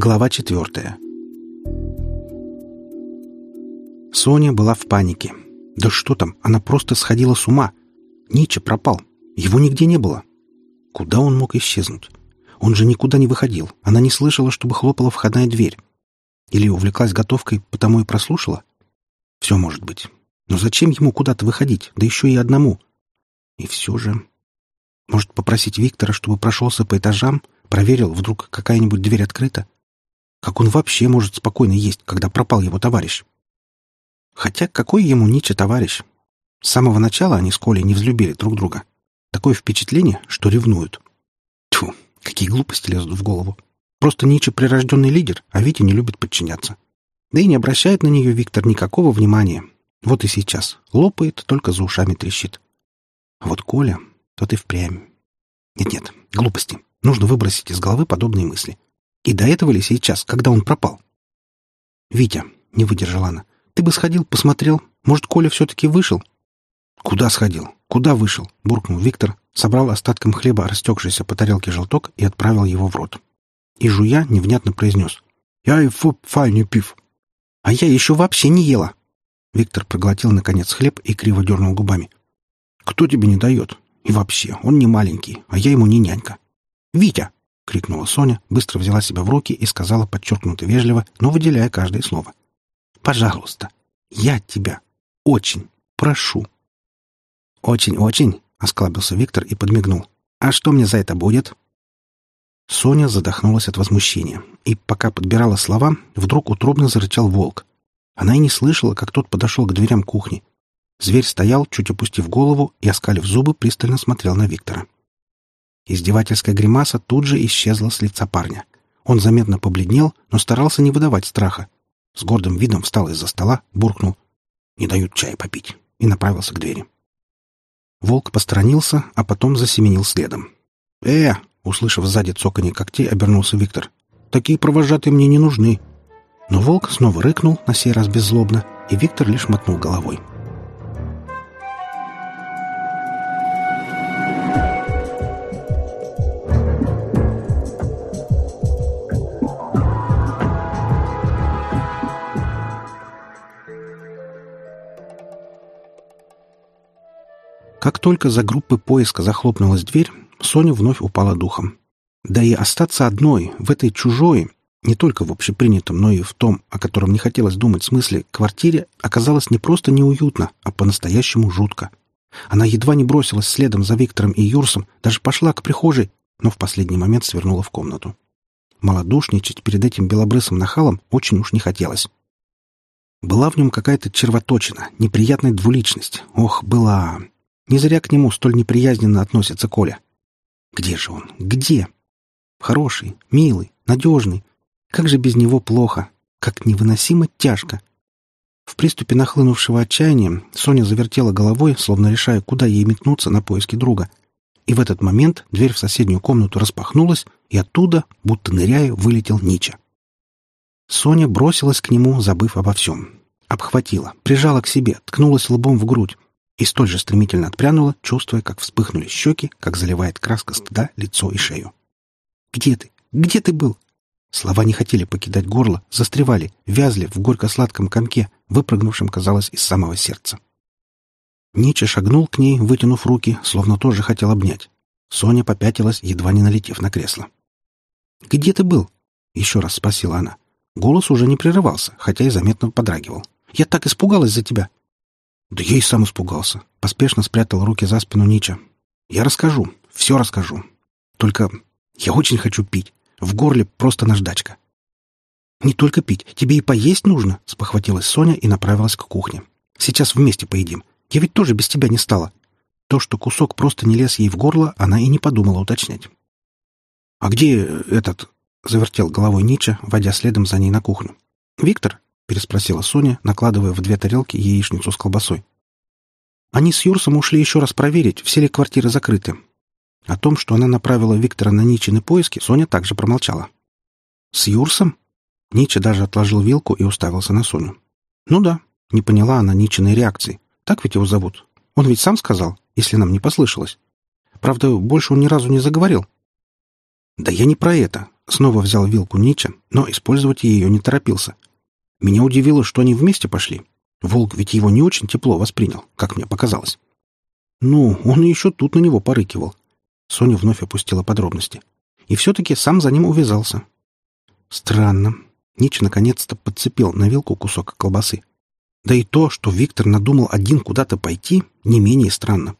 Глава четвертая. Соня была в панике. Да что там, она просто сходила с ума. Нича пропал. Его нигде не было. Куда он мог исчезнуть? Он же никуда не выходил. Она не слышала, чтобы хлопала входная дверь. Или увлеклась готовкой, потому и прослушала? Все может быть. Но зачем ему куда-то выходить, да еще и одному? И все же... Может, попросить Виктора, чтобы прошелся по этажам, проверил, вдруг какая-нибудь дверь открыта? Как он вообще может спокойно есть, когда пропал его товарищ? Хотя какой ему Ниче товарищ? С самого начала они с Колей не взлюбили друг друга. Такое впечатление, что ревнуют. Тьфу, какие глупости лезут в голову. Просто Ниче прирожденный лидер, а Витя не любит подчиняться. Да и не обращает на нее Виктор никакого внимания. Вот и сейчас. Лопает, только за ушами трещит. А вот Коля, тот и впрямь. Нет-нет, глупости. Нужно выбросить из головы подобные мысли. И до этого ли сейчас, когда он пропал? «Витя», — не выдержала она, — «ты бы сходил, посмотрел. Может, Коля все-таки вышел?» «Куда сходил? Куда вышел?» — буркнул Виктор, собрал остатком хлеба растекшийся по тарелке желток и отправил его в рот. И, жуя, невнятно произнес. «Я и фу, фай не пив». «А я еще вообще не ела». Виктор проглотил, наконец, хлеб и криво дернул губами. «Кто тебе не дает? И вообще, он не маленький, а я ему не нянька». «Витя!» — крикнула Соня, быстро взяла себя в руки и сказала подчеркнуто вежливо, но выделяя каждое слово. «Пожалуйста, я тебя очень прошу». «Очень-очень», — осклабился Виктор и подмигнул. «А что мне за это будет?» Соня задохнулась от возмущения, и, пока подбирала слова, вдруг утробно зарычал волк. Она и не слышала, как тот подошел к дверям кухни. Зверь стоял, чуть опустив голову, и, оскалив зубы, пристально смотрел на Виктора. Издевательская гримаса тут же исчезла с лица парня. Он заметно побледнел, но старался не выдавать страха. С гордым видом встал из-за стола, буркнул «Не дают чая попить» и направился к двери. Волк посторонился, а потом засеменил следом. «Э!» — услышав сзади цоканье когтей, обернулся Виктор. «Такие провожатые мне не нужны». Но волк снова рыкнул, на сей раз беззлобно, и Виктор лишь мотнул головой. Как только за группой поиска захлопнулась дверь, Соня вновь упала духом. Да и остаться одной, в этой чужой, не только в общепринятом, но и в том, о котором не хотелось думать смысле, квартире, оказалось не просто неуютно, а по-настоящему жутко. Она едва не бросилась следом за Виктором и Юрсом, даже пошла к прихожей, но в последний момент свернула в комнату. Малодушничать перед этим белобрысым нахалом очень уж не хотелось. Была в нем какая-то червоточина, неприятная двуличность. Ох, была. Не зря к нему столь неприязненно относится Коля. Где же он? Где? Хороший, милый, надежный. Как же без него плохо, как невыносимо тяжко. В приступе нахлынувшего отчаяния Соня завертела головой, словно решая, куда ей метнуться на поиски друга. И в этот момент дверь в соседнюю комнату распахнулась, и оттуда, будто ныряя, вылетел Нича. Соня бросилась к нему, забыв обо всем. Обхватила, прижала к себе, ткнулась лбом в грудь и столь же стремительно отпрянула, чувствуя, как вспыхнули щеки, как заливает краска стыда лицо и шею. «Где ты? Где ты был?» Слова не хотели покидать горло, застревали, вязли в горько-сладком комке, выпрыгнувшем, казалось, из самого сердца. Нича шагнул к ней, вытянув руки, словно тоже хотел обнять. Соня попятилась, едва не налетев на кресло. «Где ты был?» — еще раз спросила она. Голос уже не прерывался, хотя и заметно подрагивал. «Я так испугалась за тебя!» Да я и сам испугался. Поспешно спрятал руки за спину Нича. Я расскажу, все расскажу. Только я очень хочу пить. В горле просто наждачка. «Не только пить, тебе и поесть нужно», — спохватилась Соня и направилась к кухне. «Сейчас вместе поедим. Я ведь тоже без тебя не стала». То, что кусок просто не лез ей в горло, она и не подумала уточнять. «А где этот...» — завертел головой Нича, водя следом за ней на кухню. «Виктор?» Переспросила Соня, накладывая в две тарелки яичницу с колбасой. Они с Юрсом ушли еще раз проверить, все ли квартиры закрыты. О том, что она направила Виктора на Ничины поиски, Соня также промолчала. «С Юрсом?» Нича даже отложил вилку и уставился на Соню. «Ну да», — не поняла она Ничиной реакции. «Так ведь его зовут. Он ведь сам сказал, если нам не послышалось. Правда, больше он ни разу не заговорил». «Да я не про это», Снова взял вилку Нича, но использовать ее не торопился. Меня удивило, что они вместе пошли. Волк ведь его не очень тепло воспринял, как мне показалось. Ну, он еще тут на него порыкивал. Соня вновь опустила подробности. И все-таки сам за ним увязался. Странно. Нич наконец-то подцепил на вилку кусок колбасы. Да и то, что Виктор надумал один куда-то пойти, не менее странно.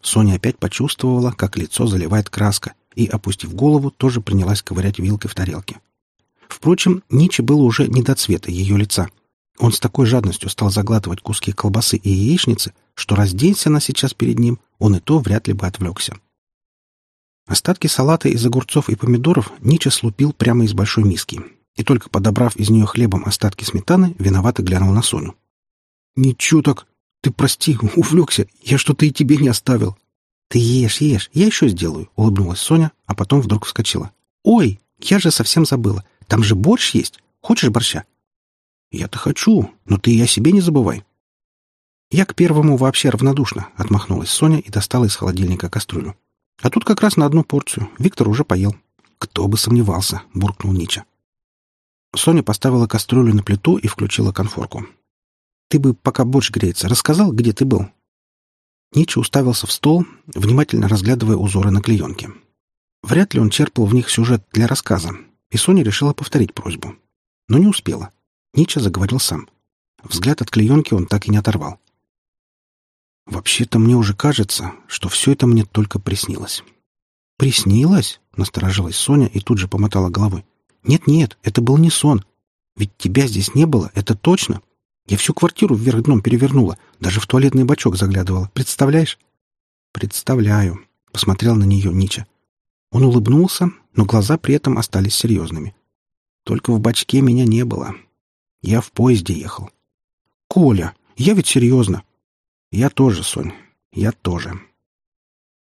Соня опять почувствовала, как лицо заливает краска, и, опустив голову, тоже принялась ковырять вилкой в тарелке. Впрочем, Ниче было уже не до цвета ее лица. Он с такой жадностью стал заглатывать куски колбасы и яичницы, что разденься она сейчас перед ним, он и то вряд ли бы отвлекся. Остатки салата из огурцов и помидоров Нича слупил прямо из большой миски, и только подобрав из нее хлебом остатки сметаны, виновато глянул на Соню. «Ничего так! Ты прости, увлекся, я что-то и тебе не оставил!» «Ты ешь, ешь, я еще сделаю», — улыбнулась Соня, а потом вдруг вскочила. «Ой, я же совсем забыла. Там же борщ есть. Хочешь борща?» «Я-то хочу, но ты и о себе не забывай». «Я к первому вообще равнодушна», — отмахнулась Соня и достала из холодильника кастрюлю. «А тут как раз на одну порцию. Виктор уже поел». «Кто бы сомневался», — буркнул Нича. Соня поставила кастрюлю на плиту и включила конфорку. «Ты бы, пока борщ греется, рассказал, где ты был?» Нича уставился в стол, внимательно разглядывая узоры на клеенке. Вряд ли он черпал в них сюжет для рассказа, и Соня решила повторить просьбу. Но не успела. Нича заговорил сам. Взгляд от клеенки он так и не оторвал. «Вообще-то мне уже кажется, что все это мне только приснилось». «Приснилось?» — насторожилась Соня и тут же помотала головой. «Нет-нет, это был не сон. Ведь тебя здесь не было, это точно. Я всю квартиру вверх дном перевернула, даже в туалетный бачок заглядывала. Представляешь? Представляю. Посмотрел на нее Нича. Он улыбнулся, но глаза при этом остались серьезными. Только в бачке меня не было. Я в поезде ехал. Коля, я ведь серьезно. Я тоже, Сонь, я тоже.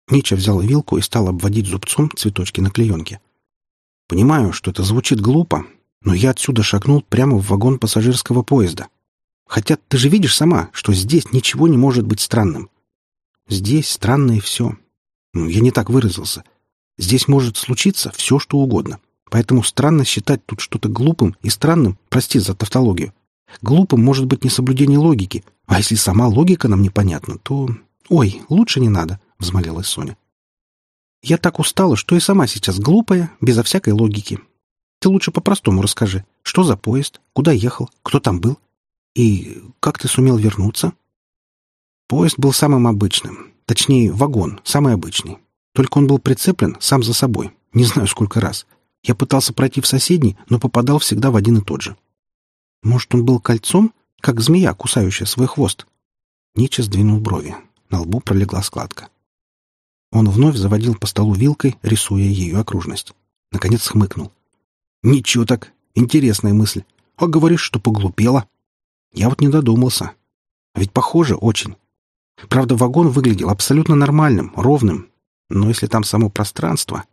Нича взял вилку и стал обводить зубцом цветочки на клеенке. Понимаю, что это звучит глупо, но я отсюда шагнул прямо в вагон пассажирского поезда. Хотя ты же видишь сама, что здесь ничего не может быть странным. Здесь странное все. Ну, я не так выразился. Здесь может случиться все, что угодно. Поэтому странно считать тут что-то глупым и странным, прости за тавтологию. Глупым может быть несоблюдение логики, а если сама логика нам непонятна, то... Ой, лучше не надо, — взмолилась Соня. Я так устала, что и сама сейчас глупая, безо всякой логики. Ты лучше по-простому расскажи, что за поезд, куда ехал, кто там был, «И как ты сумел вернуться?» Поезд был самым обычным. Точнее, вагон, самый обычный. Только он был прицеплен сам за собой. Не знаю, сколько раз. Я пытался пройти в соседний, но попадал всегда в один и тот же. Может, он был кольцом, как змея, кусающая свой хвост? Нича сдвинул брови. На лбу пролегла складка. Он вновь заводил по столу вилкой, рисуя ее окружность. Наконец хмыкнул. «Ничего так. Интересная мысль. А говоришь, что поглупела?» Я вот не додумался. Ведь похоже очень. Правда, вагон выглядел абсолютно нормальным, ровным. Но если там само пространство...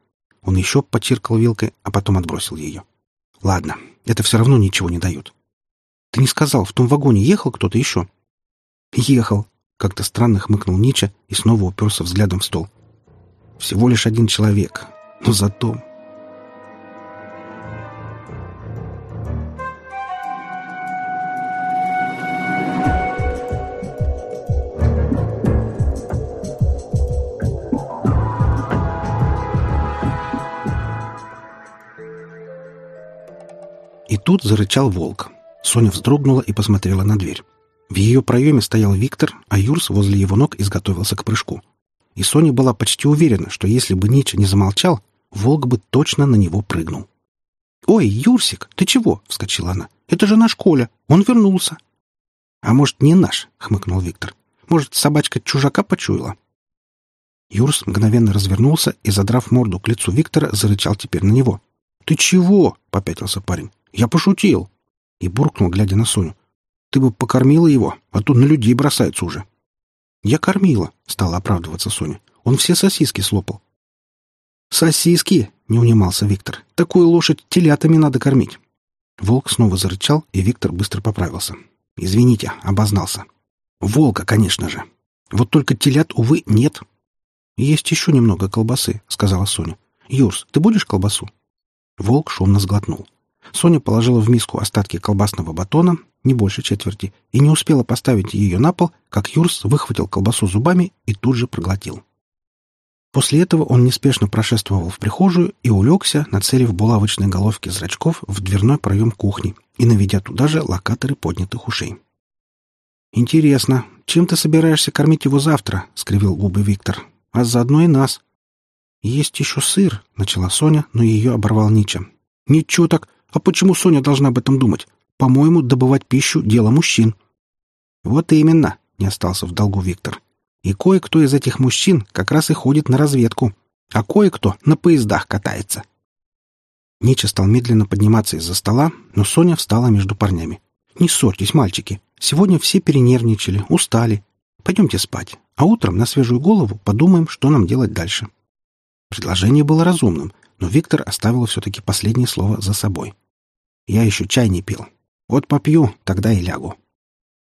Он еще почиркал вилкой, а потом отбросил ее. Ладно, это все равно ничего не дает. Ты не сказал, в том вагоне ехал кто-то еще? Ехал. Как-то странно хмыкнул Нича и снова уперся взглядом в стол. Всего лишь один человек. Но зато тут зарычал волк. Соня вздрогнула и посмотрела на дверь. В ее проеме стоял Виктор, а Юрс возле его ног изготовился к прыжку. И Соня была почти уверена, что если бы Нича не замолчал, волк бы точно на него прыгнул. «Ой, Юрсик, ты чего?» — вскочила она. «Это же наш Коля. Он вернулся». «А может, не наш?» — хмыкнул Виктор. «Может, собачка чужака почуяла?» Юрс мгновенно развернулся и, задрав морду к лицу Виктора, зарычал теперь на него. «Ты чего?» — попятился парень. Я пошутил. И буркнул, глядя на Соню. Ты бы покормила его, а то на людей бросается уже. Я кормила, стала оправдываться Соня. Он все сосиски слопал. Сосиски, не унимался Виктор. Такую лошадь телятами надо кормить. Волк снова зарычал, и Виктор быстро поправился. Извините, обознался. Волка, конечно же. Вот только телят, увы, нет. Есть еще немного колбасы, сказала Соня. Юрс, ты будешь колбасу? Волк шумно сглотнул. Соня положила в миску остатки колбасного батона, не больше четверти, и не успела поставить ее на пол, как Юрс выхватил колбасу зубами и тут же проглотил. После этого он неспешно прошествовал в прихожую и улегся, нацелив булавочные головки зрачков в дверной проем кухни и наведя туда же локаторы поднятых ушей. «Интересно, чем ты собираешься кормить его завтра?» — скривил губы Виктор. «А заодно и нас». «Есть еще сыр», — начала Соня, но ее оборвал Нича. «Ничего так. А почему Соня должна об этом думать? По-моему, добывать пищу — дело мужчин». «Вот именно», — не остался в долгу Виктор. И кое-кто из этих мужчин как раз и ходит на разведку, а кое-кто на поездах катается. Нича стал медленно подниматься из-за стола, но Соня встала между парнями. «Не ссорьтесь, мальчики. Сегодня все перенервничали, устали. Пойдемте спать, а утром на свежую голову подумаем, что нам делать дальше». Предложение было разумным, но Виктор оставил все-таки последнее слово за собой. «Я еще чай не пил. Вот попью, тогда и лягу».